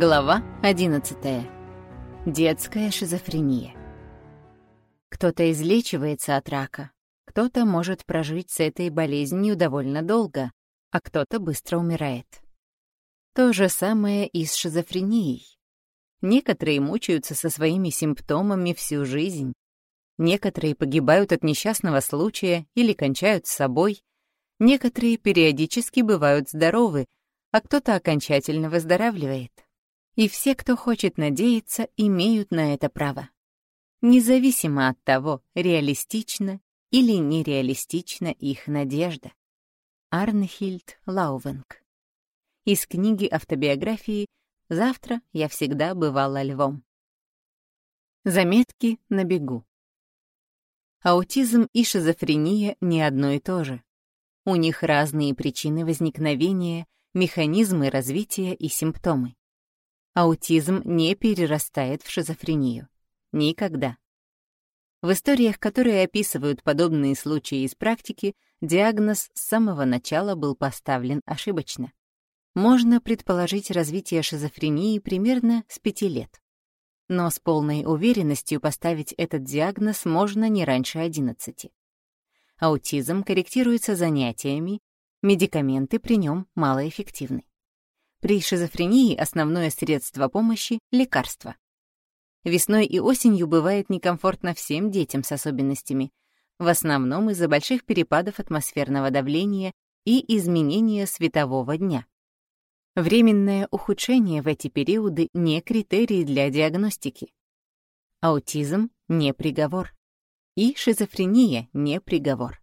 Глава 11. Детская шизофрения. Кто-то излечивается от рака, кто-то может прожить с этой болезнью довольно долго, а кто-то быстро умирает. То же самое и с шизофренией. Некоторые мучаются со своими симптомами всю жизнь. Некоторые погибают от несчастного случая или кончают с собой. Некоторые периодически бывают здоровы, а кто-то окончательно выздоравливает и все, кто хочет надеяться, имеют на это право. Независимо от того, реалистична или нереалистична их надежда. Арнхильд Лаувенг. Из книги автобиографии «Завтра я всегда бывала львом». Заметки на бегу. Аутизм и шизофрения не одно и то же. У них разные причины возникновения, механизмы развития и симптомы. Аутизм не перерастает в шизофрению. Никогда. В историях, которые описывают подобные случаи из практики, диагноз с самого начала был поставлен ошибочно. Можно предположить развитие шизофрении примерно с пяти лет. Но с полной уверенностью поставить этот диагноз можно не раньше 11. Аутизм корректируется занятиями, медикаменты при нем малоэффективны. При шизофрении основное средство помощи — лекарство. Весной и осенью бывает некомфортно всем детям с особенностями, в основном из-за больших перепадов атмосферного давления и изменения светового дня. Временное ухудшение в эти периоды не критерий для диагностики. Аутизм — не приговор. И шизофрения — не приговор.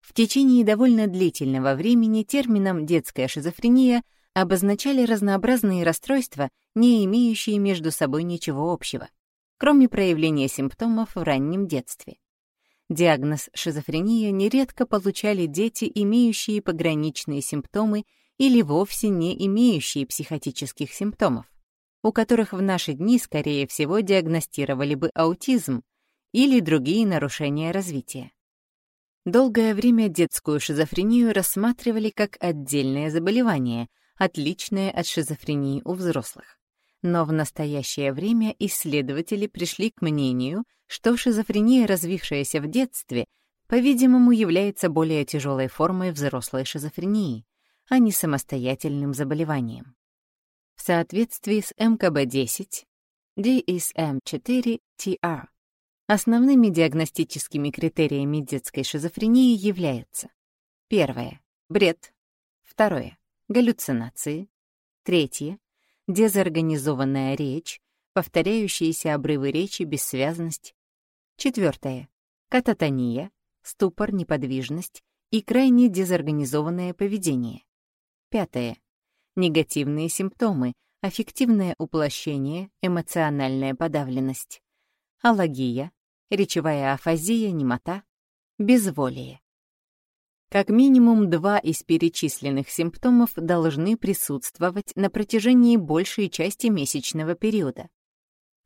В течение довольно длительного времени термином «детская шизофрения» обозначали разнообразные расстройства, не имеющие между собой ничего общего, кроме проявления симптомов в раннем детстве. Диагноз шизофрения нередко получали дети, имеющие пограничные симптомы или вовсе не имеющие психотических симптомов, у которых в наши дни, скорее всего, диагностировали бы аутизм или другие нарушения развития. Долгое время детскую шизофрению рассматривали как отдельное заболевание — отличное от шизофрении у взрослых. Но в настоящее время исследователи пришли к мнению, что шизофрения, развившаяся в детстве, по-видимому, является более тяжелой формой взрослой шизофрении, а не самостоятельным заболеванием. В соответствии с МКБ-10, DSM-4-TR, основными диагностическими критериями детской шизофрении являются первое — бред, второе галлюцинации. Третье — дезорганизованная речь, повторяющиеся обрывы речи, бессвязность. Четвертое — кататония, ступор, неподвижность и крайне дезорганизованное поведение. Пятое — негативные симптомы, аффективное уплощение, эмоциональная подавленность. Аллогия, речевая афазия, немота, безволие. Как минимум два из перечисленных симптомов должны присутствовать на протяжении большей части месячного периода.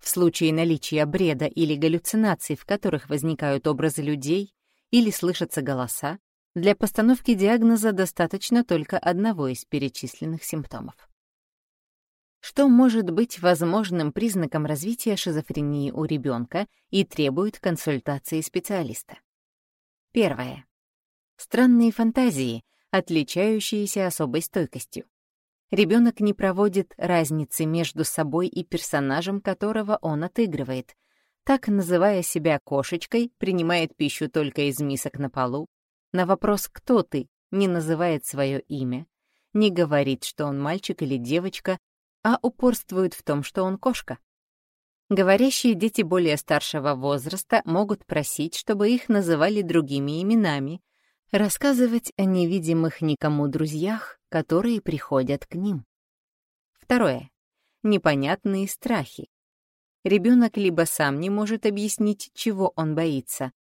В случае наличия бреда или галлюцинаций, в которых возникают образы людей или слышатся голоса, для постановки диагноза достаточно только одного из перечисленных симптомов. Что может быть возможным признаком развития шизофрении у ребенка и требует консультации специалиста? Первое. Странные фантазии, отличающиеся особой стойкостью. Ребенок не проводит разницы между собой и персонажем, которого он отыгрывает. Так, называя себя кошечкой, принимает пищу только из мисок на полу. На вопрос «Кто ты?» не называет свое имя, не говорит, что он мальчик или девочка, а упорствует в том, что он кошка. Говорящие дети более старшего возраста могут просить, чтобы их называли другими именами, Рассказывать о невидимых никому друзьях, которые приходят к ним. Второе. Непонятные страхи. Ребенок либо сам не может объяснить, чего он боится,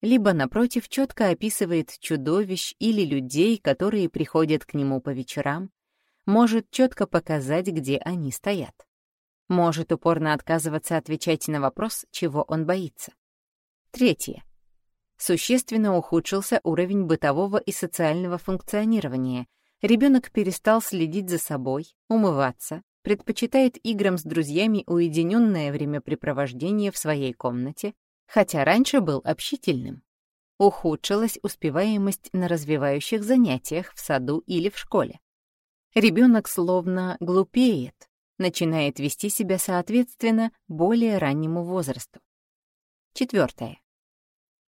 либо, напротив, четко описывает чудовищ или людей, которые приходят к нему по вечерам, может четко показать, где они стоят. Может упорно отказываться отвечать на вопрос, чего он боится. Третье Существенно ухудшился уровень бытового и социального функционирования. Ребенок перестал следить за собой, умываться, предпочитает играм с друзьями уединенное времяпрепровождение в своей комнате, хотя раньше был общительным. Ухудшилась успеваемость на развивающих занятиях в саду или в школе. Ребенок словно глупеет, начинает вести себя соответственно более раннему возрасту. Четвертое.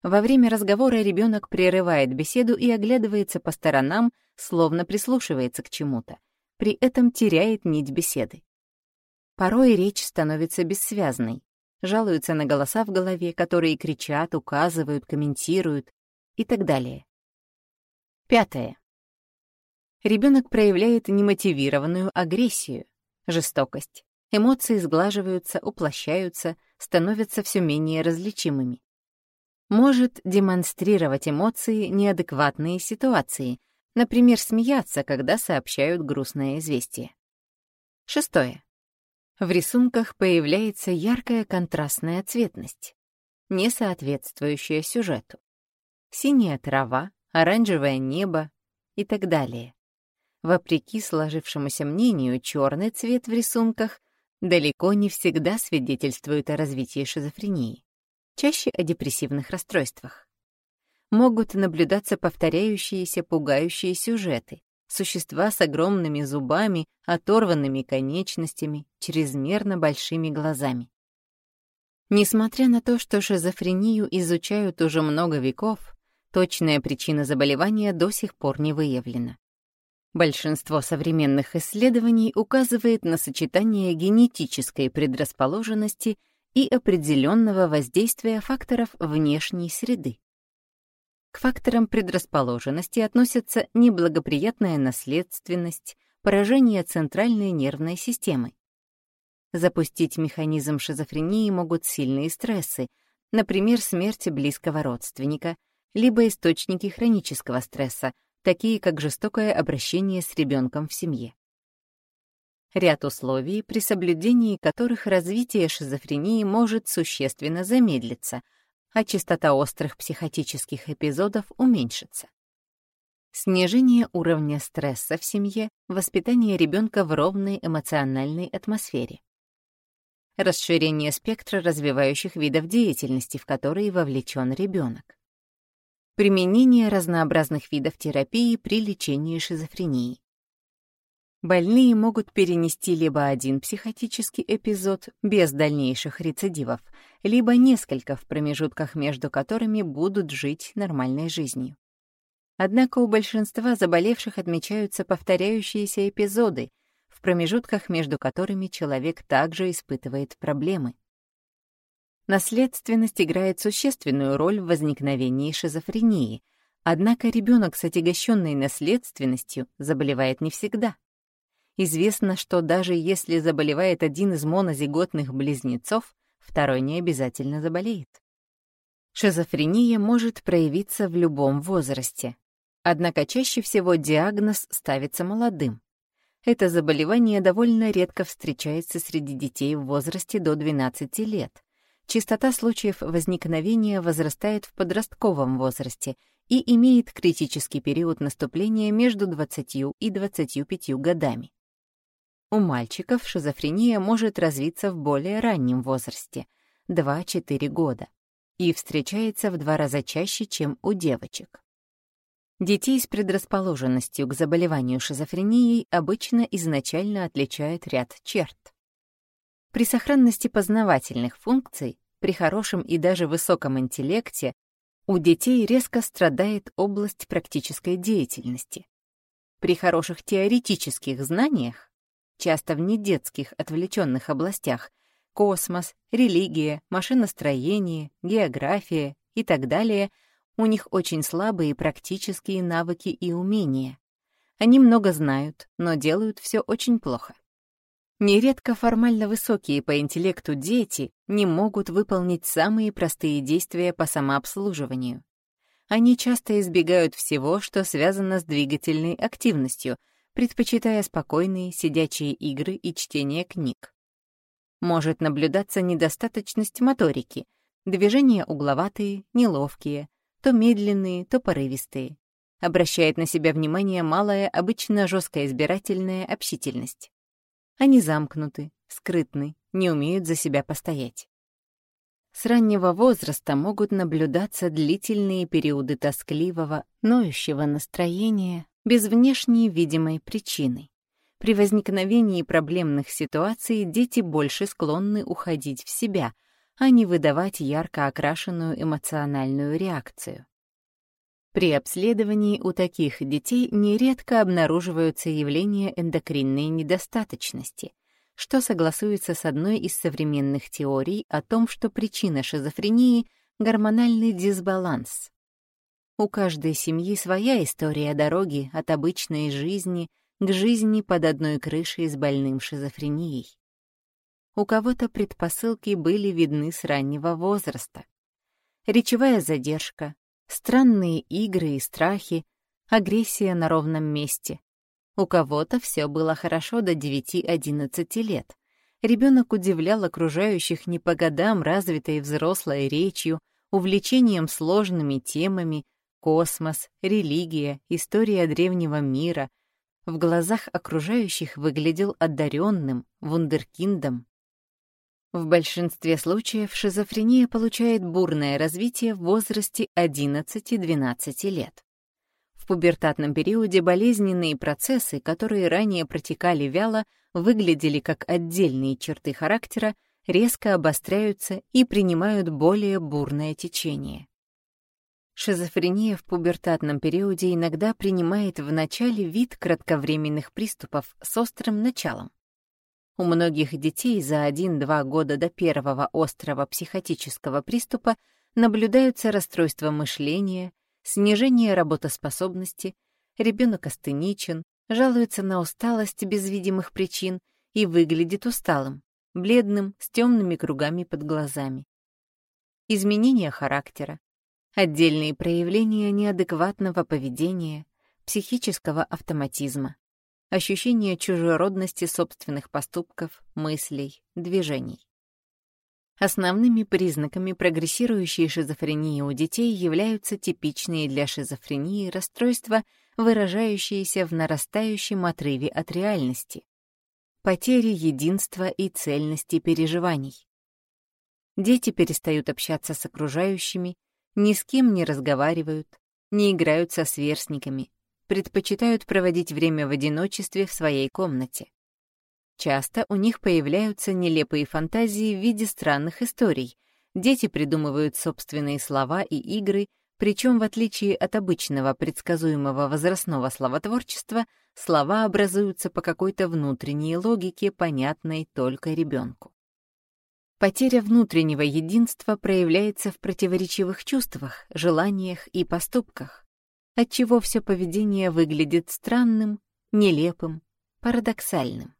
Во время разговора ребенок прерывает беседу и оглядывается по сторонам, словно прислушивается к чему-то, при этом теряет нить беседы. Порой речь становится бессвязной, жалуются на голоса в голове, которые кричат, указывают, комментируют и так далее. Пятое. Ребенок проявляет немотивированную агрессию, жестокость. Эмоции сглаживаются, уплощаются, становятся все менее различимыми. Может демонстрировать эмоции неадекватные ситуации, например, смеяться, когда сообщают грустное известие. Шестое. В рисунках появляется яркая контрастная цветность, не соответствующая сюжету. Синяя трава, оранжевое небо и так далее. Вопреки сложившемуся мнению, черный цвет в рисунках далеко не всегда свидетельствует о развитии шизофрении, чаще о депрессивных расстройствах. Могут наблюдаться повторяющиеся пугающие сюжеты, существа с огромными зубами, оторванными конечностями, чрезмерно большими глазами. Несмотря на то, что шизофрению изучают уже много веков, точная причина заболевания до сих пор не выявлена. Большинство современных исследований указывает на сочетание генетической предрасположенности и определенного воздействия факторов внешней среды. К факторам предрасположенности относятся неблагоприятная наследственность, поражение центральной нервной системы. Запустить механизм шизофрении могут сильные стрессы, например, смерть близкого родственника, либо источники хронического стресса, такие как жестокое обращение с ребенком в семье. Ряд условий, при соблюдении которых развитие шизофрении может существенно замедлиться, а частота острых психотических эпизодов уменьшится. Снижение уровня стресса в семье, воспитание ребенка в ровной эмоциональной атмосфере. Расширение спектра развивающих видов деятельности, в которые вовлечен ребенок. Применение разнообразных видов терапии при лечении шизофрении. Больные могут перенести либо один психотический эпизод без дальнейших рецидивов, либо несколько в промежутках между которыми будут жить нормальной жизнью. Однако у большинства заболевших отмечаются повторяющиеся эпизоды, в промежутках между которыми человек также испытывает проблемы. Наследственность играет существенную роль в возникновении шизофрении, однако ребенок с отягощенной наследственностью заболевает не всегда. Известно, что даже если заболевает один из монозиготных близнецов, второй не обязательно заболеет. Шизофрения может проявиться в любом возрасте, однако чаще всего диагноз ставится молодым. Это заболевание довольно редко встречается среди детей в возрасте до 12 лет, частота случаев возникновения возрастает в подростковом возрасте и имеет критический период наступления между 20 и 25 годами. У мальчиков шизофрения может развиться в более раннем возрасте — 2-4 года, и встречается в два раза чаще, чем у девочек. Детей с предрасположенностью к заболеванию шизофренией обычно изначально отличает ряд черт. При сохранности познавательных функций, при хорошем и даже высоком интеллекте, у детей резко страдает область практической деятельности. При хороших теоретических знаниях, часто в недетских отвлеченных областях, космос, религия, машиностроение, география и так далее, у них очень слабые практические навыки и умения. Они много знают, но делают все очень плохо. Нередко формально высокие по интеллекту дети не могут выполнить самые простые действия по самообслуживанию. Они часто избегают всего, что связано с двигательной активностью, предпочитая спокойные сидячие игры и чтение книг. Может наблюдаться недостаточность моторики, движения угловатые, неловкие, то медленные, то порывистые. Обращает на себя внимание малая, обычно жесткая избирательная общительность. Они замкнуты, скрытны, не умеют за себя постоять. С раннего возраста могут наблюдаться длительные периоды тоскливого, ноющего настроения без внешней видимой причины. При возникновении проблемных ситуаций дети больше склонны уходить в себя, а не выдавать ярко окрашенную эмоциональную реакцию. При обследовании у таких детей нередко обнаруживаются явления эндокринной недостаточности, что согласуется с одной из современных теорий о том, что причина шизофрении — гормональный дисбаланс. У каждой семьи своя история дороги от обычной жизни к жизни под одной крышей с больным шизофренией. У кого-то предпосылки были видны с раннего возраста. Речевая задержка, странные игры и страхи, агрессия на ровном месте. У кого-то все было хорошо до 9-11 лет. Ребенок удивлял окружающих не по годам развитой взрослой речью, увлечением сложными темами, космос, религия, история древнего мира — в глазах окружающих выглядел одаренным, вундеркиндом. В большинстве случаев шизофрения получает бурное развитие в возрасте 11-12 лет. В пубертатном периоде болезненные процессы, которые ранее протекали вяло, выглядели как отдельные черты характера, резко обостряются и принимают более бурное течение. Шизофрения в пубертатном периоде иногда принимает в начале вид кратковременных приступов с острым началом. У многих детей за 1-2 года до первого острого психотического приступа наблюдаются расстройства мышления, снижение работоспособности, ребенок астеничен, жалуется на усталость без видимых причин и выглядит усталым, бледным, с темными кругами под глазами. Изменение характера, отдельные проявления неадекватного поведения, психического автоматизма, ощущение чужеродности собственных поступков, мыслей, движений. Основными признаками прогрессирующей шизофрении у детей являются типичные для шизофрении расстройства, выражающиеся в нарастающем отрыве от реальности, потере единства и цельности переживаний. Дети перестают общаться с окружающими, ни с кем не разговаривают, не играют со сверстниками, предпочитают проводить время в одиночестве в своей комнате. Часто у них появляются нелепые фантазии в виде странных историй. Дети придумывают собственные слова и игры, причем, в отличие от обычного предсказуемого возрастного словотворчества, слова образуются по какой-то внутренней логике, понятной только ребенку. Потеря внутреннего единства проявляется в противоречивых чувствах, желаниях и поступках, отчего все поведение выглядит странным, нелепым, парадоксальным.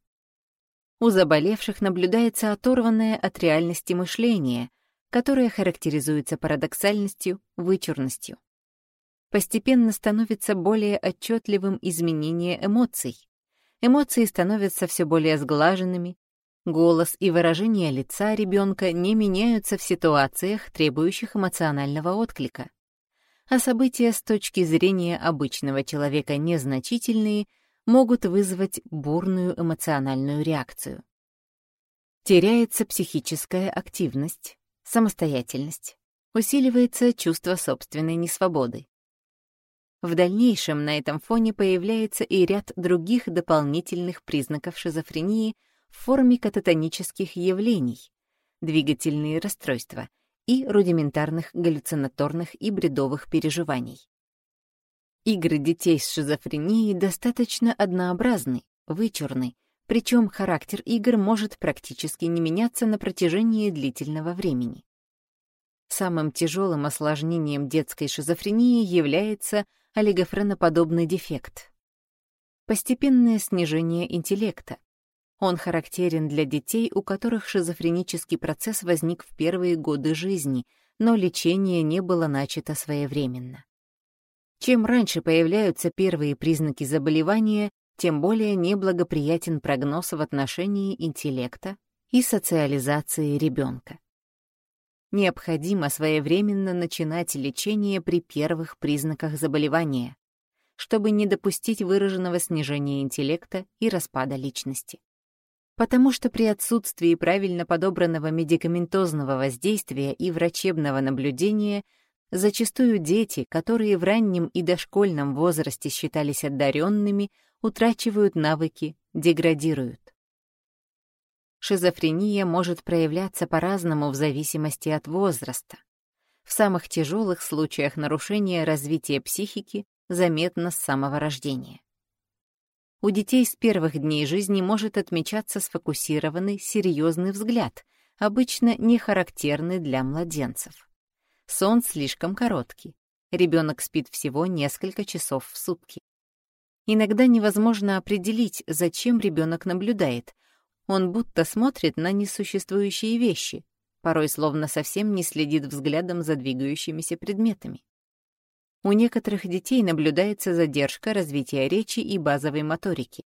У заболевших наблюдается оторванное от реальности мышление, которое характеризуется парадоксальностью, вычурностью. Постепенно становится более отчетливым изменение эмоций. Эмоции становятся все более сглаженными, Голос и выражение лица ребенка не меняются в ситуациях, требующих эмоционального отклика. А события с точки зрения обычного человека незначительные могут вызвать бурную эмоциональную реакцию. Теряется психическая активность, самостоятельность, усиливается чувство собственной несвободы. В дальнейшем на этом фоне появляется и ряд других дополнительных признаков шизофрении — в форме кататонических явлений, двигательные расстройства и рудиментарных галлюцинаторных и бредовых переживаний. Игры детей с шизофренией достаточно однообразны, вычурны, причем характер игр может практически не меняться на протяжении длительного времени. Самым тяжелым осложнением детской шизофрении является олигофреноподобный дефект. Постепенное снижение интеллекта, он характерен для детей, у которых шизофренический процесс возник в первые годы жизни, но лечение не было начато своевременно. Чем раньше появляются первые признаки заболевания, тем более неблагоприятен прогноз в отношении интеллекта и социализации ребенка. Необходимо своевременно начинать лечение при первых признаках заболевания, чтобы не допустить выраженного снижения интеллекта и распада личности. Потому что при отсутствии правильно подобранного медикаментозного воздействия и врачебного наблюдения зачастую дети, которые в раннем и дошкольном возрасте считались одаренными, утрачивают навыки, деградируют. Шизофрения может проявляться по-разному в зависимости от возраста. В самых тяжелых случаях нарушения развития психики заметно с самого рождения. У детей с первых дней жизни может отмечаться сфокусированный, серьезный взгляд, обычно не характерный для младенцев. Сон слишком короткий. Ребенок спит всего несколько часов в сутки. Иногда невозможно определить, зачем ребенок наблюдает. Он будто смотрит на несуществующие вещи, порой словно совсем не следит взглядом за двигающимися предметами. У некоторых детей наблюдается задержка развития речи и базовой моторики.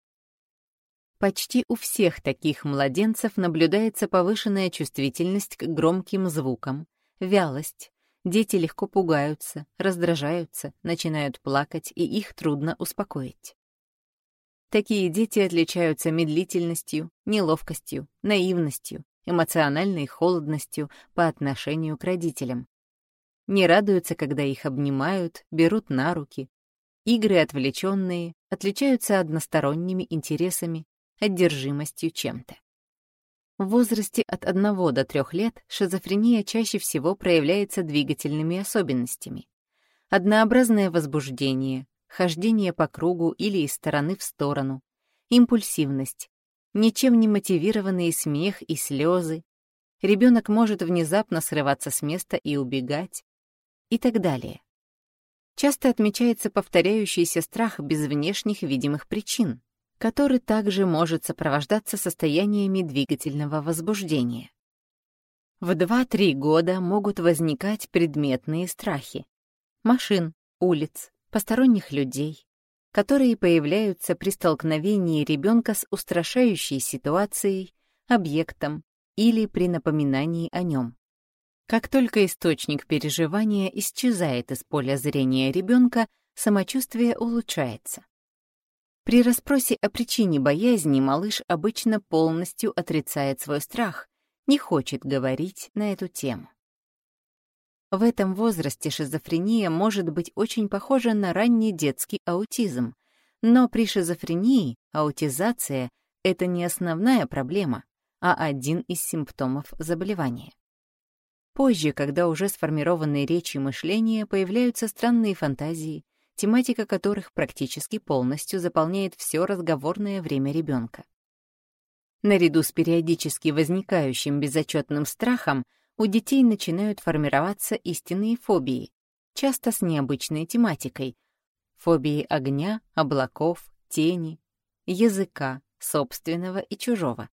Почти у всех таких младенцев наблюдается повышенная чувствительность к громким звукам, вялость, дети легко пугаются, раздражаются, начинают плакать, и их трудно успокоить. Такие дети отличаются медлительностью, неловкостью, наивностью, эмоциональной холодностью по отношению к родителям, не радуются, когда их обнимают, берут на руки. Игры отвлеченные, отличаются односторонними интересами, одержимостью чем-то. В возрасте от 1 до 3 лет шизофрения чаще всего проявляется двигательными особенностями. Однообразное возбуждение, хождение по кругу или из стороны в сторону, импульсивность, ничем не мотивированный смех и слезы. Ребенок может внезапно срываться с места и убегать, и так далее. Часто отмечается повторяющийся страх без внешних видимых причин, который также может сопровождаться состояниями двигательного возбуждения. В 2-3 года могут возникать предметные страхи машин, улиц, посторонних людей, которые появляются при столкновении ребенка с устрашающей ситуацией, объектом или при напоминании о нем. Как только источник переживания исчезает из поля зрения ребенка, самочувствие улучшается. При расспросе о причине боязни малыш обычно полностью отрицает свой страх, не хочет говорить на эту тему. В этом возрасте шизофрения может быть очень похожа на ранний детский аутизм, но при шизофрении аутизация — это не основная проблема, а один из симптомов заболевания. Позже, когда уже сформированные речи и мышление, появляются странные фантазии, тематика которых практически полностью заполняет все разговорное время ребенка. Наряду с периодически возникающим безотчетным страхом у детей начинают формироваться истинные фобии, часто с необычной тематикой. Фобии огня, облаков, тени, языка, собственного и чужого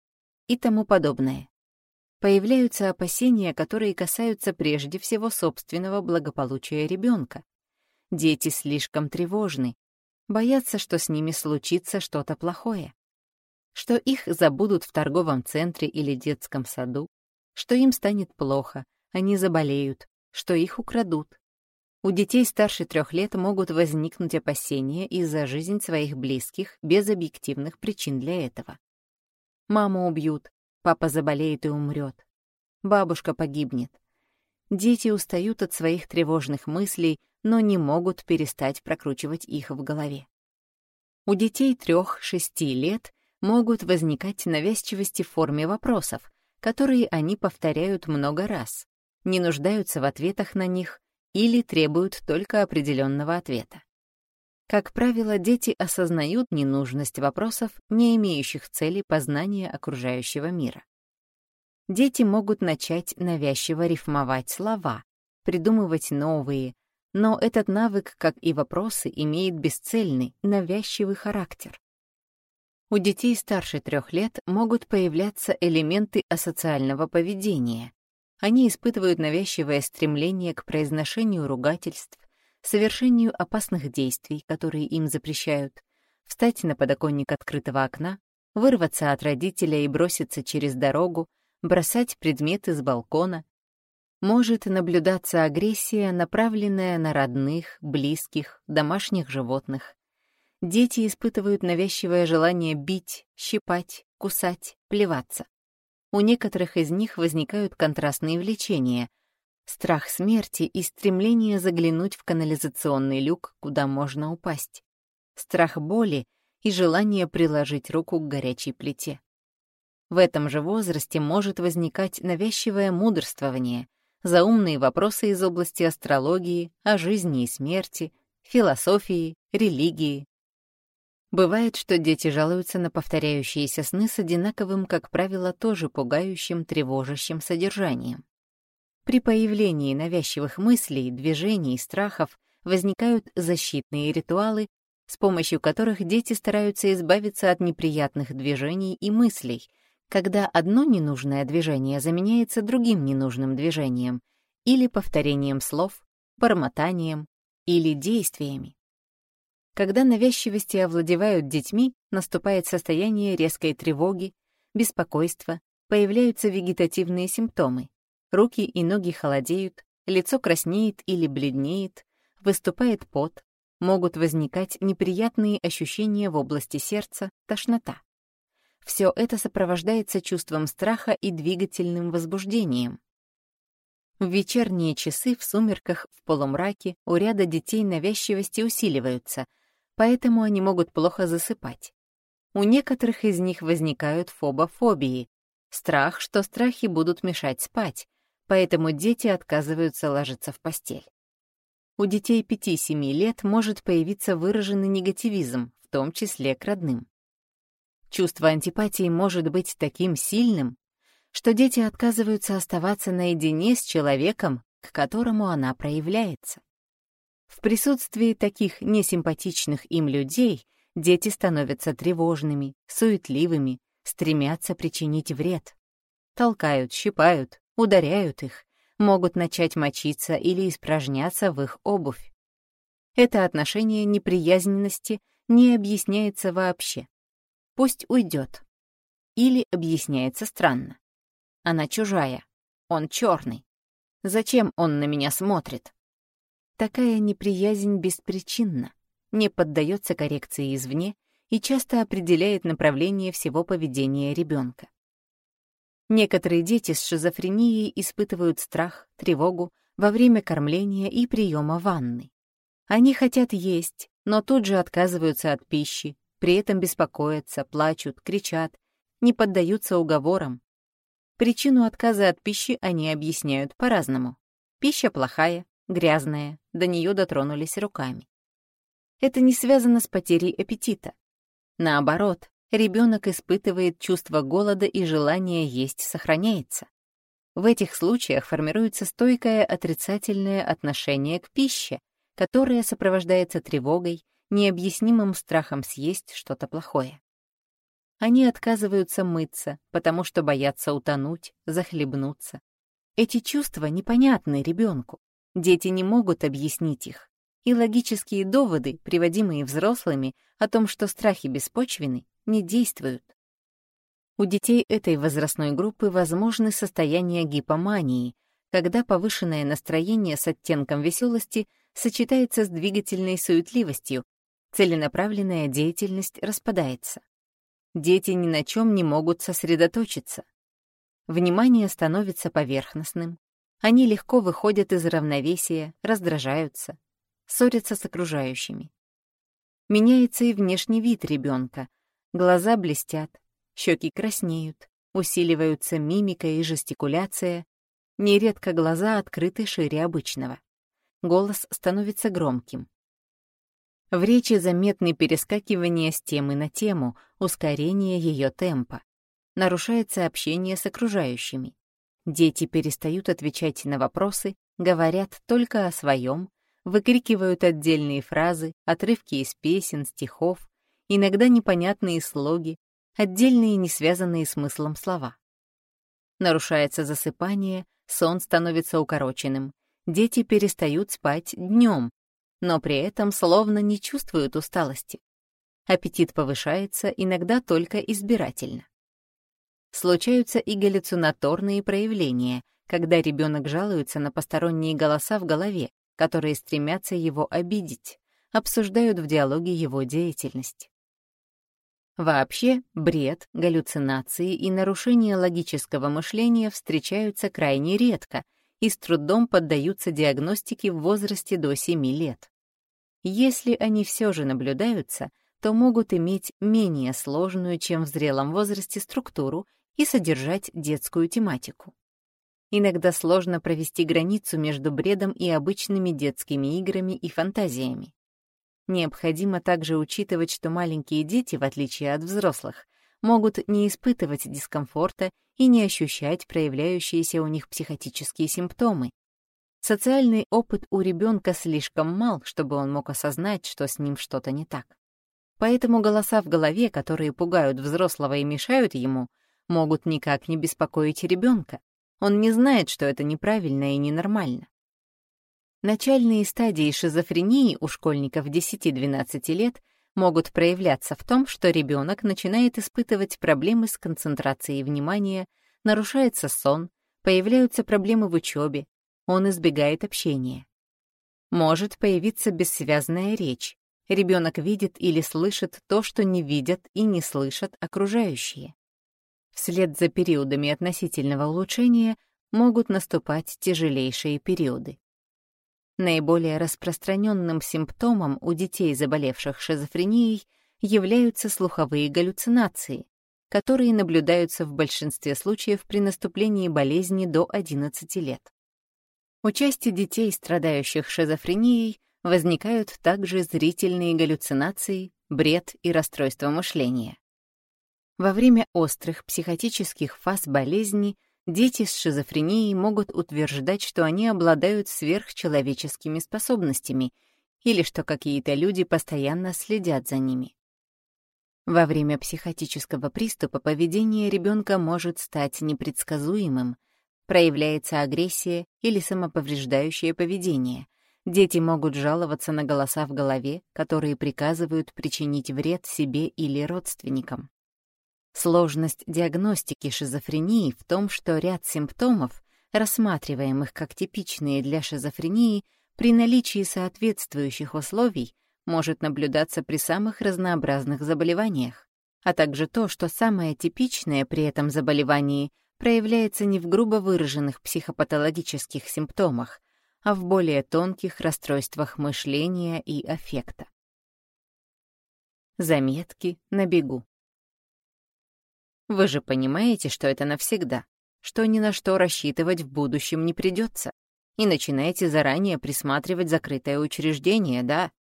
и тому подобное появляются опасения, которые касаются прежде всего собственного благополучия ребенка. Дети слишком тревожны, боятся, что с ними случится что-то плохое, что их забудут в торговом центре или детском саду, что им станет плохо, они заболеют, что их украдут. У детей старше трех лет могут возникнуть опасения из-за жизнь своих близких без объективных причин для этого. Маму убьют, Папа заболеет и умрет. Бабушка погибнет. Дети устают от своих тревожных мыслей, но не могут перестать прокручивать их в голове. У детей трех-шести лет могут возникать навязчивости в форме вопросов, которые они повторяют много раз, не нуждаются в ответах на них или требуют только определенного ответа. Как правило, дети осознают ненужность вопросов, не имеющих цели познания окружающего мира. Дети могут начать навязчиво рифмовать слова, придумывать новые, но этот навык, как и вопросы, имеет бесцельный, навязчивый характер. У детей старше трех лет могут появляться элементы асоциального поведения. Они испытывают навязчивое стремление к произношению ругательств, совершению опасных действий, которые им запрещают, встать на подоконник открытого окна, вырваться от родителя и броситься через дорогу, бросать предметы с балкона. Может наблюдаться агрессия, направленная на родных, близких, домашних животных. Дети испытывают навязчивое желание бить, щипать, кусать, плеваться. У некоторых из них возникают контрастные влечения — страх смерти и стремление заглянуть в канализационный люк, куда можно упасть, страх боли и желание приложить руку к горячей плите. В этом же возрасте может возникать навязчивое мудрствование, заумные вопросы из области астрологии, о жизни и смерти, философии, религии. Бывает, что дети жалуются на повторяющиеся сны с одинаковым, как правило, тоже пугающим, тревожащим содержанием. При появлении навязчивых мыслей, движений, страхов возникают защитные ритуалы, с помощью которых дети стараются избавиться от неприятных движений и мыслей — когда одно ненужное движение заменяется другим ненужным движением или повторением слов, бормотанием или действиями. Когда навязчивости овладевают детьми, наступает состояние резкой тревоги, беспокойства, появляются вегетативные симптомы. Руки и ноги холодеют, лицо краснеет или бледнеет, выступает пот, могут возникать неприятные ощущения в области сердца, тошнота. Все это сопровождается чувством страха и двигательным возбуждением. В вечерние часы в сумерках, в полумраке у ряда детей навязчивости усиливаются, поэтому они могут плохо засыпать. У некоторых из них возникают фобофобии, страх, что страхи будут мешать спать, поэтому дети отказываются ложиться в постель. У детей 5-7 лет может появиться выраженный негативизм, в том числе к родным. Чувство антипатии может быть таким сильным, что дети отказываются оставаться наедине с человеком, к которому она проявляется. В присутствии таких несимпатичных им людей дети становятся тревожными, суетливыми, стремятся причинить вред. Толкают, щипают, ударяют их, могут начать мочиться или испражняться в их обувь. Это отношение неприязненности не объясняется вообще. Пусть уйдет. Или объясняется странно. Она чужая, он черный. Зачем он на меня смотрит? Такая неприязнь беспричинна, не поддается коррекции извне и часто определяет направление всего поведения ребенка. Некоторые дети с шизофренией испытывают страх, тревогу во время кормления и приема ванны. Они хотят есть, но тут же отказываются от пищи, при этом беспокоятся, плачут, кричат, не поддаются уговорам. Причину отказа от пищи они объясняют по-разному. Пища плохая, грязная, до нее дотронулись руками. Это не связано с потерей аппетита. Наоборот, ребенок испытывает чувство голода и желание есть сохраняется. В этих случаях формируется стойкое отрицательное отношение к пище, которое сопровождается тревогой, необъяснимым страхом съесть что-то плохое. Они отказываются мыться, потому что боятся утонуть, захлебнуться. Эти чувства непонятны ребенку. Дети не могут объяснить их. И логические доводы, приводимые взрослыми, о том, что страхи беспочвены, не действуют. У детей этой возрастной группы возможны состояния гипомании, когда повышенное настроение с оттенком веселости сочетается с двигательной суетливостью, целенаправленная деятельность распадается. Дети ни на чем не могут сосредоточиться. Внимание становится поверхностным. Они легко выходят из равновесия, раздражаются, ссорятся с окружающими. Меняется и внешний вид ребенка. Глаза блестят, щеки краснеют, усиливаются мимика и жестикуляция. Нередко глаза открыты шире обычного. Голос становится громким. В речи заметны перескакивания с темы на тему, ускорение ее темпа. Нарушается общение с окружающими. Дети перестают отвечать на вопросы, говорят только о своем, выкрикивают отдельные фразы, отрывки из песен, стихов, иногда непонятные слоги, отдельные не связанные смыслом слова. Нарушается засыпание, сон становится укороченным, дети перестают спать днем, но при этом словно не чувствуют усталости. Аппетит повышается иногда только избирательно. Случаются и галлюцинаторные проявления, когда ребенок жалуется на посторонние голоса в голове, которые стремятся его обидеть, обсуждают в диалоге его деятельность. Вообще, бред, галлюцинации и нарушение логического мышления встречаются крайне редко и с трудом поддаются диагностике в возрасте до 7 лет. Если они все же наблюдаются, то могут иметь менее сложную, чем в зрелом возрасте, структуру и содержать детскую тематику. Иногда сложно провести границу между бредом и обычными детскими играми и фантазиями. Необходимо также учитывать, что маленькие дети, в отличие от взрослых, могут не испытывать дискомфорта и не ощущать проявляющиеся у них психотические симптомы. Социальный опыт у ребенка слишком мал, чтобы он мог осознать, что с ним что-то не так. Поэтому голоса в голове, которые пугают взрослого и мешают ему, могут никак не беспокоить ребенка. Он не знает, что это неправильно и ненормально. Начальные стадии шизофрении у школьников 10-12 лет могут проявляться в том, что ребенок начинает испытывать проблемы с концентрацией внимания, нарушается сон, появляются проблемы в учебе, он избегает общения. Может появиться бессвязная речь. Ребенок видит или слышит то, что не видят и не слышат окружающие. Вслед за периодами относительного улучшения могут наступать тяжелейшие периоды. Наиболее распространенным симптомом у детей, заболевших шизофренией, являются слуховые галлюцинации, которые наблюдаются в большинстве случаев при наступлении болезни до 11 лет. У части детей, страдающих шизофренией, возникают также зрительные галлюцинации, бред и расстройство мышления. Во время острых психотических фаз болезни дети с шизофренией могут утверждать, что они обладают сверхчеловеческими способностями или что какие-то люди постоянно следят за ними. Во время психотического приступа поведение ребенка может стать непредсказуемым, проявляется агрессия или самоповреждающее поведение. Дети могут жаловаться на голоса в голове, которые приказывают причинить вред себе или родственникам. Сложность диагностики шизофрении в том, что ряд симптомов, рассматриваемых как типичные для шизофрении, при наличии соответствующих условий может наблюдаться при самых разнообразных заболеваниях, а также то, что самое типичное при этом заболевании проявляется не в грубо выраженных психопатологических симптомах, а в более тонких расстройствах мышления и аффекта. Заметки на бегу. Вы же понимаете, что это навсегда, что ни на что рассчитывать в будущем не придется, и начинаете заранее присматривать закрытое учреждение, да?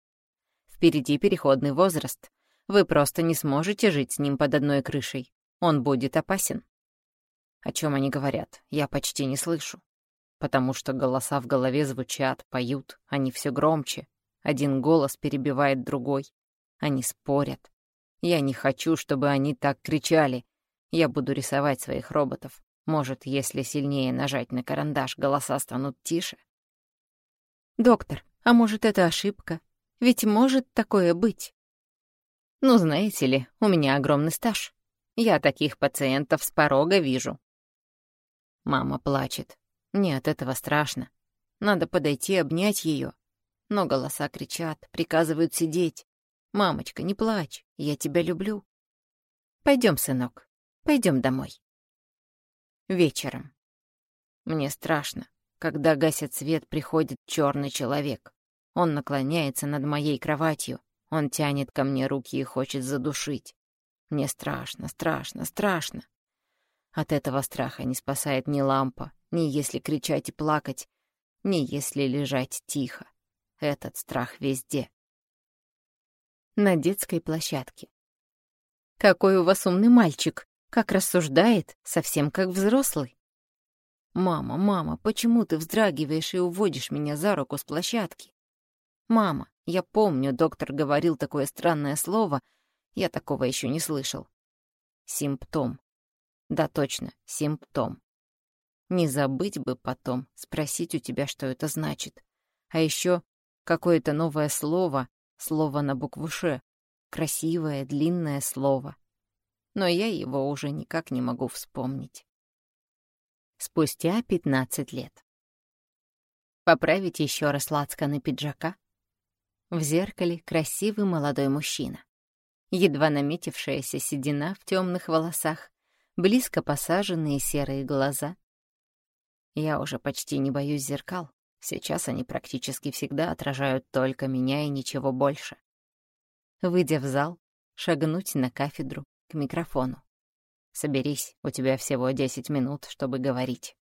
Впереди переходный возраст. Вы просто не сможете жить с ним под одной крышей. Он будет опасен. О чем они говорят, я почти не слышу. Потому что голоса в голове звучат, поют, они все громче. Один голос перебивает другой. Они спорят. Я не хочу, чтобы они так кричали. Я буду рисовать своих роботов. Может, если сильнее нажать на карандаш, голоса станут тише? Доктор, а может, это ошибка? Ведь может такое быть. Ну, знаете ли, у меня огромный стаж. Я таких пациентов с порога вижу. Мама плачет. Мне от этого страшно. Надо подойти, обнять ее. Но голоса кричат, приказывают сидеть. «Мамочка, не плачь, я тебя люблю». Пойдем, сынок, Пойдем домой. Вечером. Мне страшно, когда гасит свет, приходит черный человек. Он наклоняется над моей кроватью, он тянет ко мне руки и хочет задушить. Мне страшно, страшно, страшно. От этого страха не спасает ни лампа, ни если кричать и плакать, ни если лежать тихо. Этот страх везде. На детской площадке. «Какой у вас умный мальчик!» Как рассуждает, совсем как взрослый. «Мама, мама, почему ты вздрагиваешь и уводишь меня за руку с площадки?» «Мама, я помню, доктор говорил такое странное слово, я такого еще не слышал. Симптом. Да, точно, симптом. Не забыть бы потом спросить у тебя, что это значит. А еще какое-то новое слово, слово на букву «Ш». Красивое, длинное слово но я его уже никак не могу вспомнить. Спустя 15 лет. Поправить еще раз лацканы пиджака. В зеркале красивый молодой мужчина. едва наметившаяся седина в темных волосах, близко посаженные серые глаза. Я уже почти не боюсь зеркал. Сейчас они практически всегда отражают только меня и ничего больше. Выйдя в зал, шагнуть на кафедру микрофону. Соберись, у тебя всего 10 минут, чтобы говорить.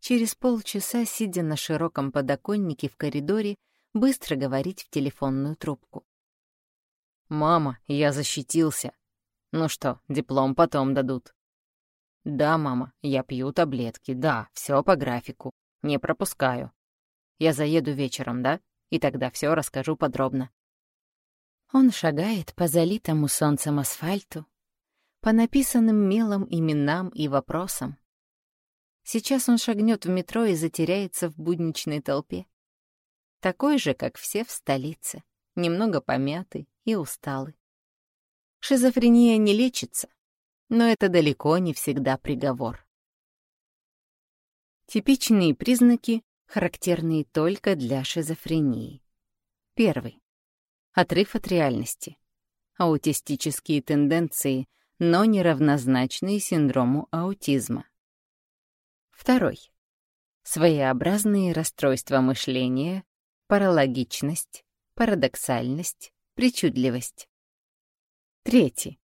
Через полчаса, сидя на широком подоконнике в коридоре, быстро говорить в телефонную трубку. «Мама, я защитился. Ну что, диплом потом дадут». «Да, мама, я пью таблетки, да, все по графику. Не пропускаю. Я заеду вечером, да? И тогда все расскажу подробно». Он шагает по залитому солнцем асфальту, по написанным мелом именам и вопросам. Сейчас он шагнет в метро и затеряется в будничной толпе. Такой же, как все в столице, немного помятый и усталый. Шизофрения не лечится, но это далеко не всегда приговор. Типичные признаки, характерные только для шизофрении. Первый. Отрыв от реальности. Аутистические тенденции, но неравнозначные синдрому аутизма. Второй. Своеобразные расстройства мышления, паралогичность, парадоксальность, причудливость. Третий.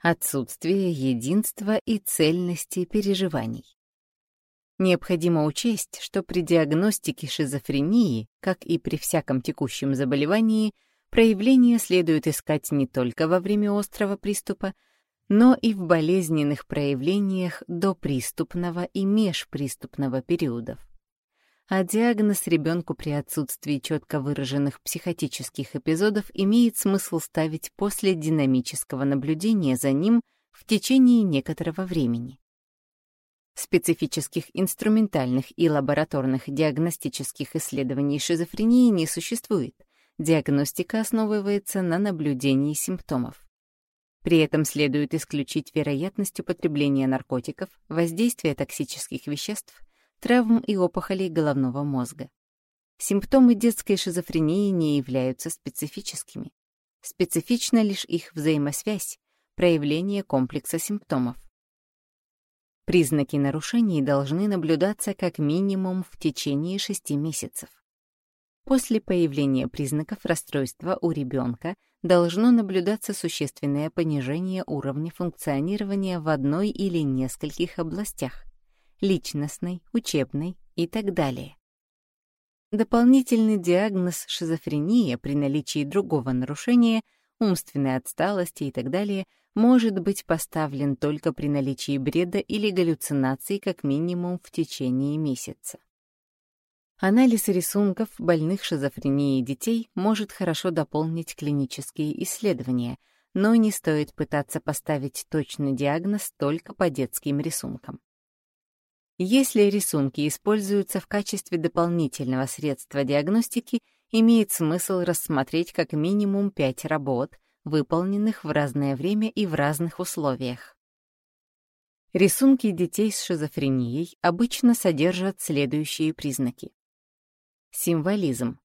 Отсутствие единства и цельности переживаний. Необходимо учесть, что при диагностике шизофрении, как и при всяком текущем заболевании, проявления следует искать не только во время острого приступа, но и в болезненных проявлениях до приступного и межприступного периодов. А диагноз ребенку при отсутствии четко выраженных психотических эпизодов имеет смысл ставить после динамического наблюдения за ним в течение некоторого времени. Специфических инструментальных и лабораторных диагностических исследований шизофрении не существует. Диагностика основывается на наблюдении симптомов. При этом следует исключить вероятность употребления наркотиков, воздействия токсических веществ, травм и опухолей головного мозга. Симптомы детской шизофрении не являются специфическими. Специфична лишь их взаимосвязь, проявление комплекса симптомов. Признаки нарушений должны наблюдаться как минимум в течение 6 месяцев. После появления признаков расстройства у ребенка должно наблюдаться существенное понижение уровня функционирования в одной или нескольких областях — личностной, учебной и так далее. Дополнительный диагноз шизофрения при наличии другого нарушения, умственной отсталости и так далее может быть поставлен только при наличии бреда или галлюцинаций как минимум в течение месяца. Анализ рисунков больных шизофренией детей может хорошо дополнить клинические исследования, но не стоит пытаться поставить точный диагноз только по детским рисункам. Если рисунки используются в качестве дополнительного средства диагностики, имеет смысл рассмотреть как минимум пять работ, выполненных в разное время и в разных условиях. Рисунки детей с шизофренией обычно содержат следующие признаки. Символизм.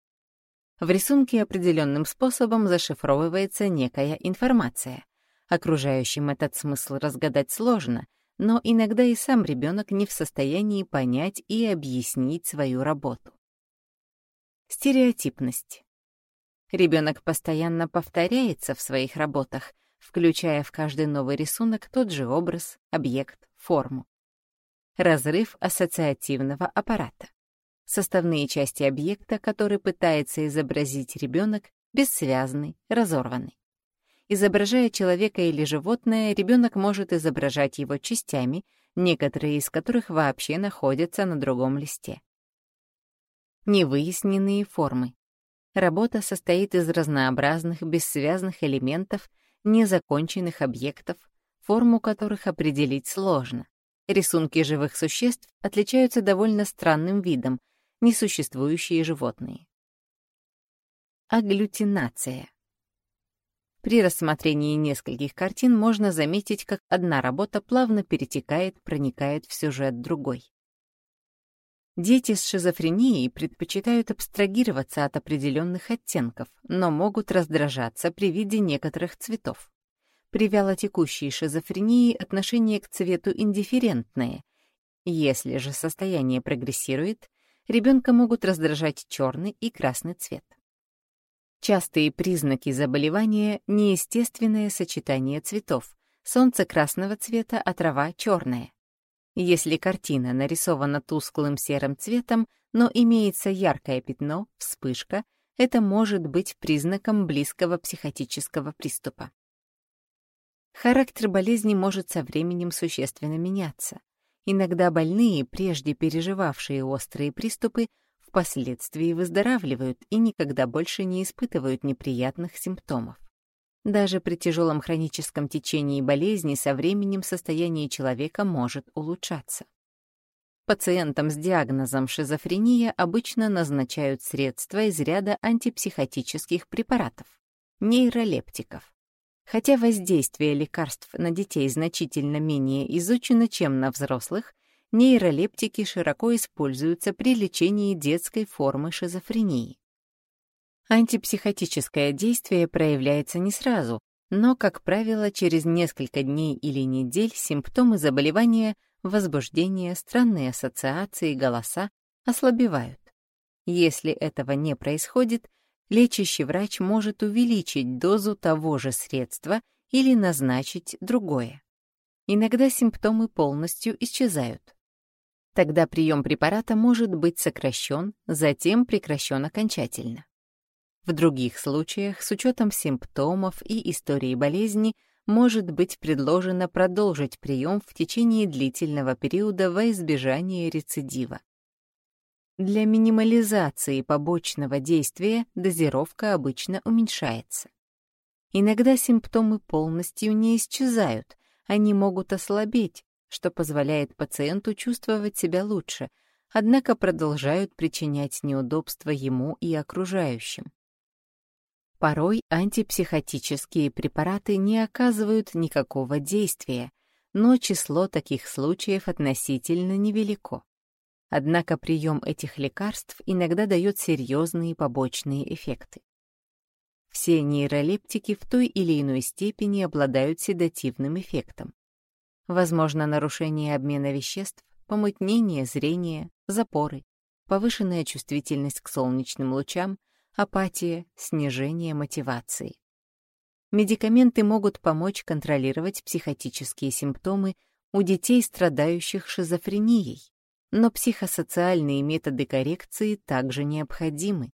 В рисунке определенным способом зашифровывается некая информация. Окружающим этот смысл разгадать сложно, но иногда и сам ребенок не в состоянии понять и объяснить свою работу. Стереотипность. Ребенок постоянно повторяется в своих работах, включая в каждый новый рисунок тот же образ, объект, форму. Разрыв ассоциативного аппарата составные части объекта, который пытается изобразить ребенок, бессвязный, разорванный. Изображая человека или животное, ребенок может изображать его частями, некоторые из которых вообще находятся на другом листе. Невыясненные формы. Работа состоит из разнообразных бессвязных элементов, незаконченных объектов, форму которых определить сложно. Рисунки живых существ отличаются довольно странным видом, несуществующие животные. Агглютинация. При рассмотрении нескольких картин можно заметить, как одна работа плавно перетекает, проникает в сюжет другой. Дети с шизофренией предпочитают абстрагироваться от определенных оттенков, но могут раздражаться при виде некоторых цветов. При вялотекущей шизофрении отношение к цвету индифферентное. Если же состояние прогрессирует, ребенка могут раздражать черный и красный цвет. Частые признаки заболевания — неестественное сочетание цветов, солнце красного цвета, а трава черная. Если картина нарисована тусклым серым цветом, но имеется яркое пятно, вспышка, это может быть признаком близкого психотического приступа. Характер болезни может со временем существенно меняться. Иногда больные, прежде переживавшие острые приступы, впоследствии выздоравливают и никогда больше не испытывают неприятных симптомов. Даже при тяжелом хроническом течении болезни со временем состояние человека может улучшаться. Пациентам с диагнозом шизофрения обычно назначают средства из ряда антипсихотических препаратов, нейролептиков. Хотя воздействие лекарств на детей значительно менее изучено, чем на взрослых, нейролептики широко используются при лечении детской формы шизофрении. Антипсихотическое действие проявляется не сразу, но, как правило, через несколько дней или недель симптомы заболевания, возбуждение, странные ассоциации, голоса ослабевают. Если этого не происходит, лечащий врач может увеличить дозу того же средства или назначить другое. Иногда симптомы полностью исчезают. Тогда прием препарата может быть сокращен, затем прекращен окончательно. В других случаях, с учетом симптомов и истории болезни, может быть предложено продолжить прием в течение длительного периода во избежание рецидива. Для минимализации побочного действия дозировка обычно уменьшается. Иногда симптомы полностью не исчезают, они могут ослабеть, что позволяет пациенту чувствовать себя лучше, однако продолжают причинять неудобства ему и окружающим. Порой антипсихотические препараты не оказывают никакого действия, но число таких случаев относительно невелико. Однако прием этих лекарств иногда дает серьезные побочные эффекты. Все нейролептики в той или иной степени обладают седативным эффектом. Возможно нарушение обмена веществ, помутнение зрения, запоры, повышенная чувствительность к солнечным лучам — апатия, снижение мотивации. Медикаменты могут помочь контролировать психотические симптомы у детей, страдающих шизофренией, но психосоциальные методы коррекции также необходимы.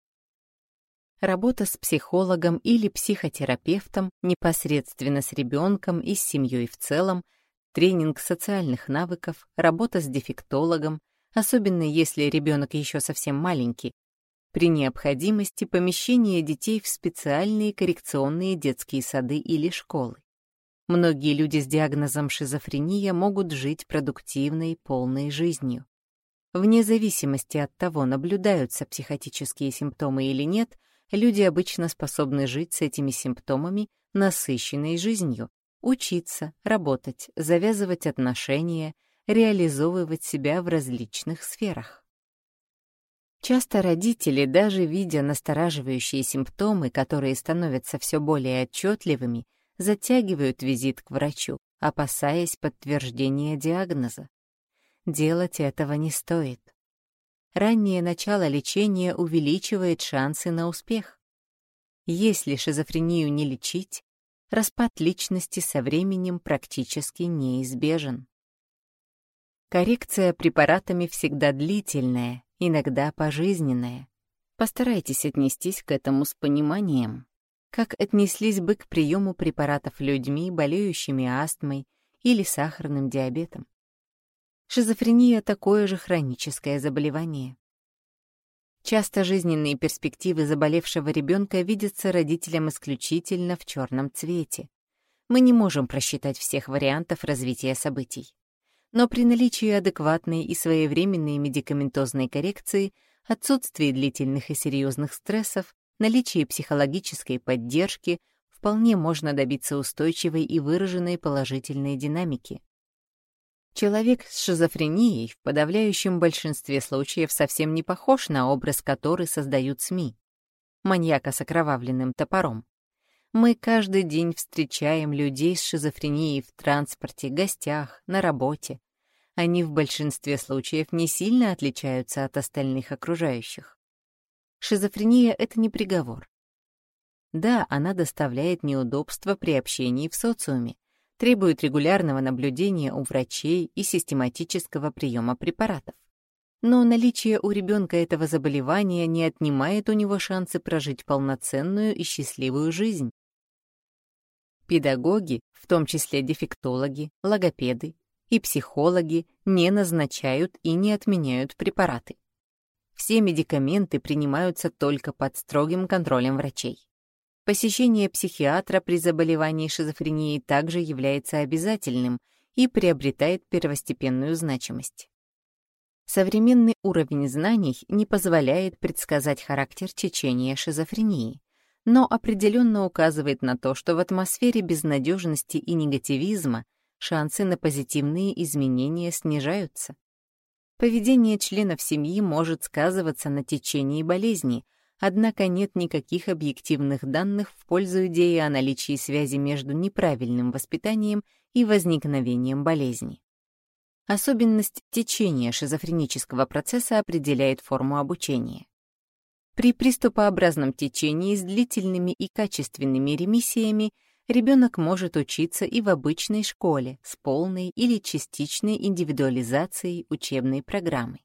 Работа с психологом или психотерапевтом непосредственно с ребенком и с семьей в целом, тренинг социальных навыков, работа с дефектологом, особенно если ребенок еще совсем маленький, при необходимости помещение детей в специальные коррекционные детские сады или школы. Многие люди с диагнозом шизофрения могут жить продуктивной, полной жизнью. Вне зависимости от того, наблюдаются психотические симптомы или нет, люди обычно способны жить с этими симптомами насыщенной жизнью, учиться, работать, завязывать отношения, реализовывать себя в различных сферах. Часто родители, даже видя настораживающие симптомы, которые становятся все более отчетливыми, затягивают визит к врачу, опасаясь подтверждения диагноза. Делать этого не стоит. Раннее начало лечения увеличивает шансы на успех. Если шизофрению не лечить, распад личности со временем практически неизбежен. Коррекция препаратами всегда длительная, иногда пожизненное. Постарайтесь отнестись к этому с пониманием, как отнеслись бы к приему препаратов людьми, болеющими астмой или сахарным диабетом. Шизофрения — такое же хроническое заболевание. Часто жизненные перспективы заболевшего ребенка видятся родителям исключительно в черном цвете. Мы не можем просчитать всех вариантов развития событий но при наличии адекватной и своевременной медикаментозной коррекции, отсутствии длительных и серьезных стрессов, наличии психологической поддержки вполне можно добиться устойчивой и выраженной положительной динамики. Человек с шизофренией в подавляющем большинстве случаев совсем не похож на образ, который создают СМИ. Маньяка с окровавленным топором. Мы каждый день встречаем людей с шизофренией в транспорте, гостях, на работе. Они в большинстве случаев не сильно отличаются от остальных окружающих. Шизофрения — это не приговор. Да, она доставляет неудобства при общении в социуме, требует регулярного наблюдения у врачей и систематического приема препаратов. Но наличие у ребенка этого заболевания не отнимает у него шансы прожить полноценную и счастливую жизнь. Педагоги, в том числе дефектологи, логопеды и психологи, не назначают и не отменяют препараты. Все медикаменты принимаются только под строгим контролем врачей. Посещение психиатра при заболевании шизофренией также является обязательным и приобретает первостепенную значимость. Современный уровень знаний не позволяет предсказать характер течения шизофрении, но определенно указывает на то, что в атмосфере безнадежности и негативизма шансы на позитивные изменения снижаются. Поведение членов семьи может сказываться на течении болезни, однако нет никаких объективных данных в пользу идеи о наличии связи между неправильным воспитанием и возникновением болезни. Особенность течения шизофренического процесса определяет форму обучения. При приступообразном течении с длительными и качественными ремиссиями ребенок может учиться и в обычной школе с полной или частичной индивидуализацией учебной программы.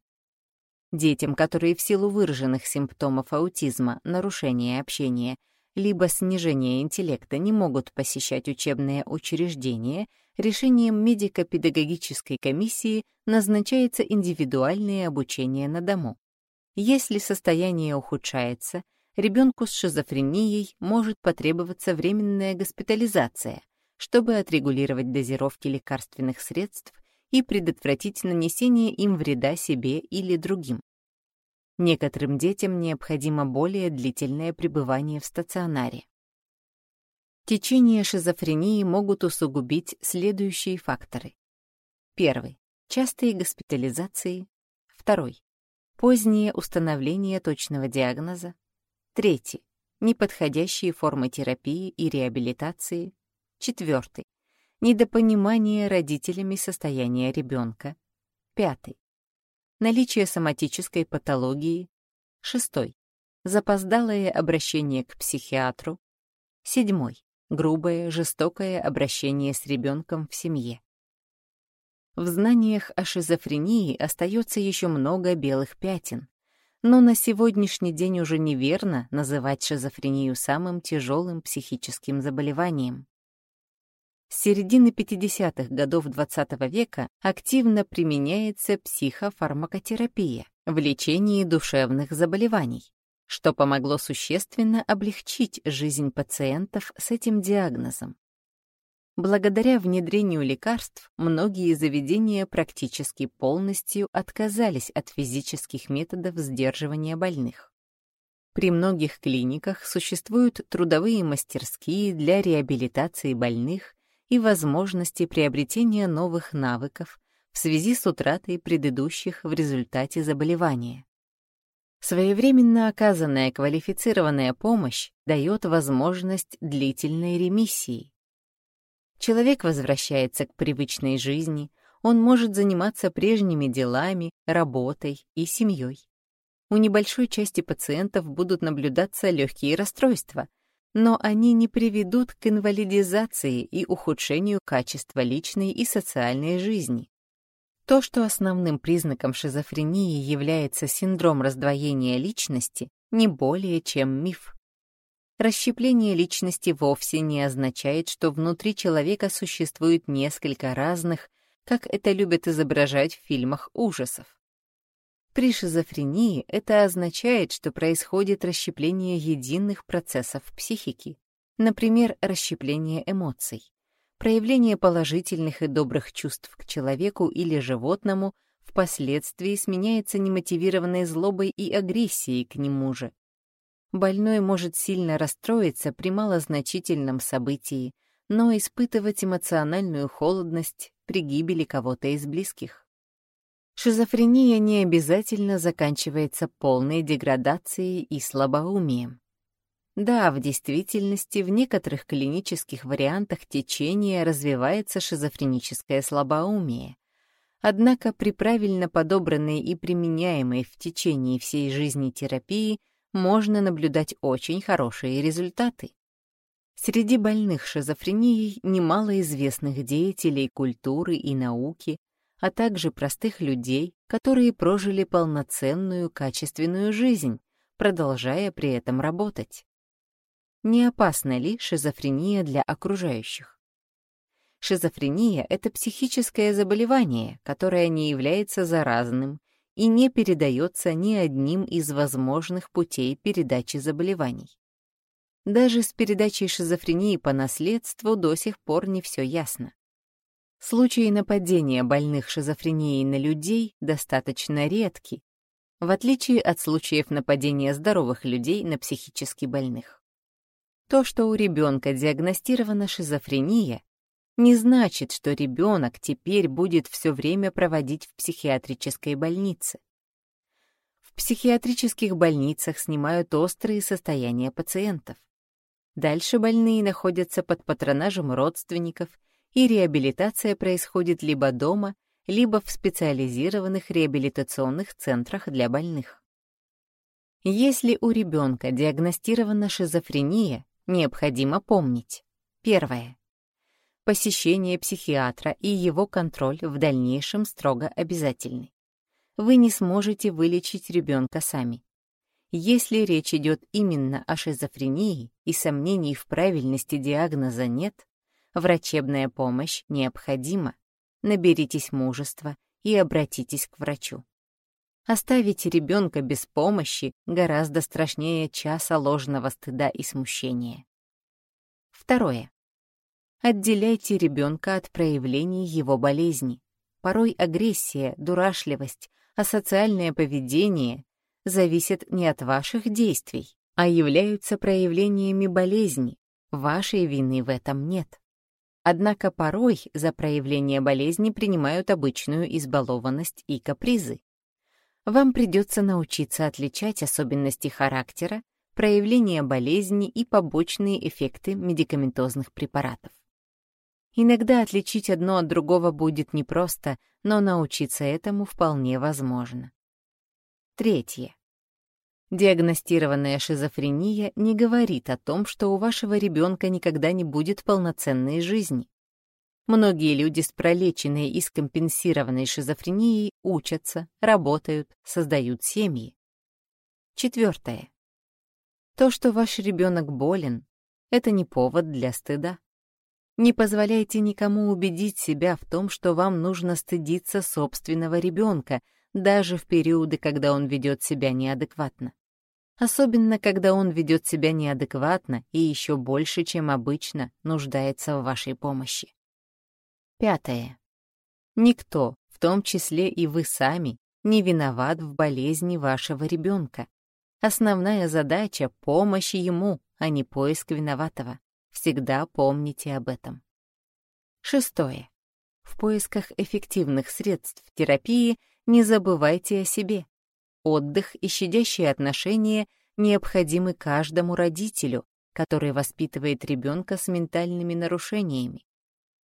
Детям, которые в силу выраженных симптомов аутизма, нарушения общения, либо снижения интеллекта не могут посещать учебные учреждения, решением медико-педагогической комиссии назначается индивидуальное обучение на дому. Если состояние ухудшается, ребенку с шизофренией может потребоваться временная госпитализация, чтобы отрегулировать дозировки лекарственных средств и предотвратить нанесение им вреда себе или другим. Некоторым детям необходимо более длительное пребывание в стационаре. Течение шизофрении могут усугубить следующие факторы. Первый. Частые госпитализации. Второй. Позднее установление точного диагноза. Третий. Неподходящие формы терапии и реабилитации. Четвертый недопонимание родителями состояния ребенка. Пятый. Наличие соматической патологии. Шестой. Запоздалое обращение к психиатру. Седьмой. Грубое, жестокое обращение с ребенком в семье. В знаниях о шизофрении остается еще много белых пятен, но на сегодняшний день уже неверно называть шизофрению самым тяжелым психическим заболеванием. С середины 50-х годов XX -го века активно применяется психофармакотерапия в лечении душевных заболеваний, что помогло существенно облегчить жизнь пациентов с этим диагнозом. Благодаря внедрению лекарств многие заведения практически полностью отказались от физических методов сдерживания больных. При многих клиниках существуют трудовые мастерские для реабилитации больных и возможности приобретения новых навыков в связи с утратой предыдущих в результате заболевания. Своевременно оказанная квалифицированная помощь дает возможность длительной ремиссии. Человек возвращается к привычной жизни, он может заниматься прежними делами, работой и семьей. У небольшой части пациентов будут наблюдаться легкие расстройства, но они не приведут к инвалидизации и ухудшению качества личной и социальной жизни. То, что основным признаком шизофрении является синдром раздвоения личности, не более чем миф. Расщепление личности вовсе не означает, что внутри человека существует несколько разных, как это любят изображать в фильмах ужасов. При шизофрении это означает, что происходит расщепление единых процессов психики, например, расщепление эмоций. Проявление положительных и добрых чувств к человеку или животному впоследствии сменяется немотивированной злобой и агрессией к нему же. Больной может сильно расстроиться при малозначительном событии, но испытывать эмоциональную холодность, при гибели кого-то из близких. Шизофрения не обязательно заканчивается полной деградацией и слабоумием. Да, в действительности в некоторых клинических вариантах течения развивается шизофреническое слабоумие. Однако при правильно подобранной и применяемой в течение всей жизни терапии можно наблюдать очень хорошие результаты. Среди больных шизофренией немало известных деятелей культуры и науки, а также простых людей, которые прожили полноценную качественную жизнь, продолжая при этом работать. Не опасна ли шизофрения для окружающих? Шизофрения — это психическое заболевание, которое не является заразным и не передается ни одним из возможных путей передачи заболеваний. Даже с передачей шизофрении по наследству до сих пор не все ясно. Случаи нападения больных шизофренией на людей достаточно редки, в отличие от случаев нападения здоровых людей на психически больных. То, что у ребенка диагностирована шизофрения, не значит, что ребенок теперь будет все время проводить в психиатрической больнице. В психиатрических больницах снимают острые состояния пациентов. Дальше больные находятся под патронажем родственников и реабилитация происходит либо дома, либо в специализированных реабилитационных центрах для больных. Если у ребенка диагностирована шизофрения, необходимо помнить. Первое. Посещение психиатра и его контроль в дальнейшем строго обязательны. Вы не сможете вылечить ребенка сами. Если речь идет именно о шизофрении и сомнений в правильности диагноза нет, Врачебная помощь необходима. Наберитесь мужества и обратитесь к врачу. Оставить ребенка без помощи гораздо страшнее часа ложного стыда и смущения. Второе. Отделяйте ребенка от проявлений его болезни. Порой агрессия, дурашливость, асоциальное поведение зависят не от ваших действий, а являются проявлениями болезни. Вашей вины в этом нет. Однако порой за проявление болезни принимают обычную избалованность и капризы. Вам придется научиться отличать особенности характера, проявления болезни и побочные эффекты медикаментозных препаратов. Иногда отличить одно от другого будет непросто, но научиться этому вполне возможно. Третье. Диагностированная шизофрения не говорит о том, что у вашего ребенка никогда не будет полноценной жизни. Многие люди с пролеченной и скомпенсированной шизофренией учатся, работают, создают семьи. Четвертое. То, что ваш ребенок болен, это не повод для стыда. Не позволяйте никому убедить себя в том, что вам нужно стыдиться собственного ребенка, даже в периоды, когда он ведет себя неадекватно особенно когда он ведет себя неадекватно и еще больше, чем обычно, нуждается в вашей помощи. Пятое. Никто, в том числе и вы сами, не виноват в болезни вашего ребенка. Основная задача — помощь ему, а не поиск виноватого. Всегда помните об этом. Шестое. В поисках эффективных средств терапии не забывайте о себе. Отдых и щадящие отношения необходимы каждому родителю, который воспитывает ребенка с ментальными нарушениями.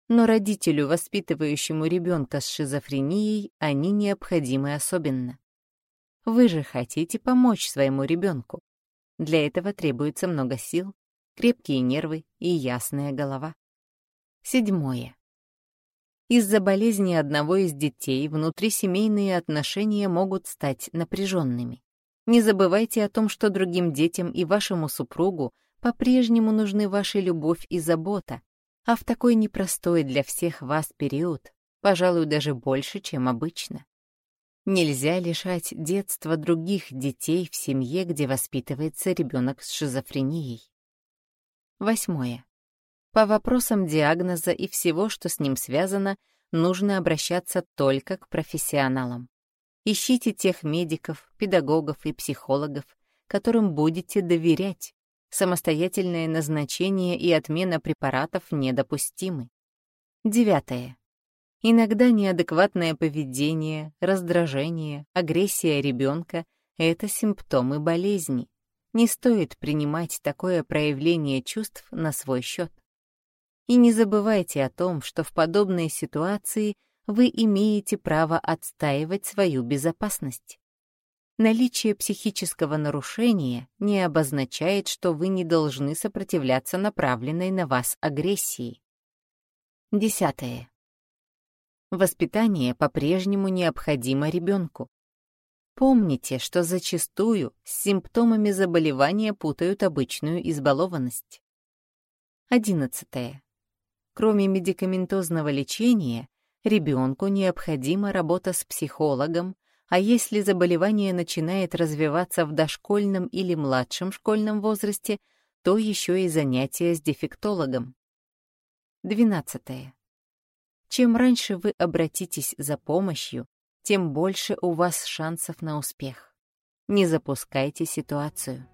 Но родителю, воспитывающему ребенка с шизофренией, они необходимы особенно. Вы же хотите помочь своему ребенку. Для этого требуется много сил, крепкие нервы и ясная голова. Седьмое. Из-за болезни одного из детей внутрисемейные отношения могут стать напряженными. Не забывайте о том, что другим детям и вашему супругу по-прежнему нужны ваша любовь и забота, а в такой непростой для всех вас период, пожалуй, даже больше, чем обычно. Нельзя лишать детства других детей в семье, где воспитывается ребенок с шизофренией. Восьмое. По вопросам диагноза и всего, что с ним связано, нужно обращаться только к профессионалам. Ищите тех медиков, педагогов и психологов, которым будете доверять. Самостоятельное назначение и отмена препаратов недопустимы. Девятое. Иногда неадекватное поведение, раздражение, агрессия ребенка — это симптомы болезни. Не стоит принимать такое проявление чувств на свой счет. И не забывайте о том, что в подобной ситуации вы имеете право отстаивать свою безопасность. Наличие психического нарушения не обозначает, что вы не должны сопротивляться направленной на вас агрессии. Десятое. Воспитание по-прежнему необходимо ребенку. Помните, что зачастую с симптомами заболевания путают обычную избалованность. Одиннадцатое. Кроме медикаментозного лечения, ребенку необходима работа с психологом, а если заболевание начинает развиваться в дошкольном или младшем школьном возрасте, то еще и занятия с дефектологом. 12. Чем раньше вы обратитесь за помощью, тем больше у вас шансов на успех. Не запускайте ситуацию.